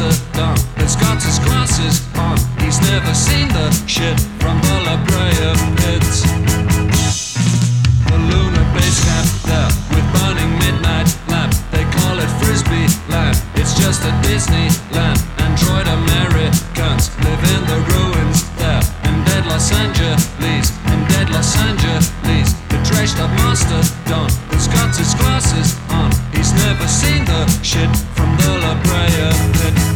the dumb that's got his glasses on. He's never seen the shit from the La Brea pits. The lunar base camp there with burning midnight lamp. They call it Frisbee Land. It's just a Disneyland. Android Americans live in the ruins there. In dead Los Angeles, in dead Los Angeles. The trashed up master Don that's got his glasses on. He's never seen the shit from the La Brea pit.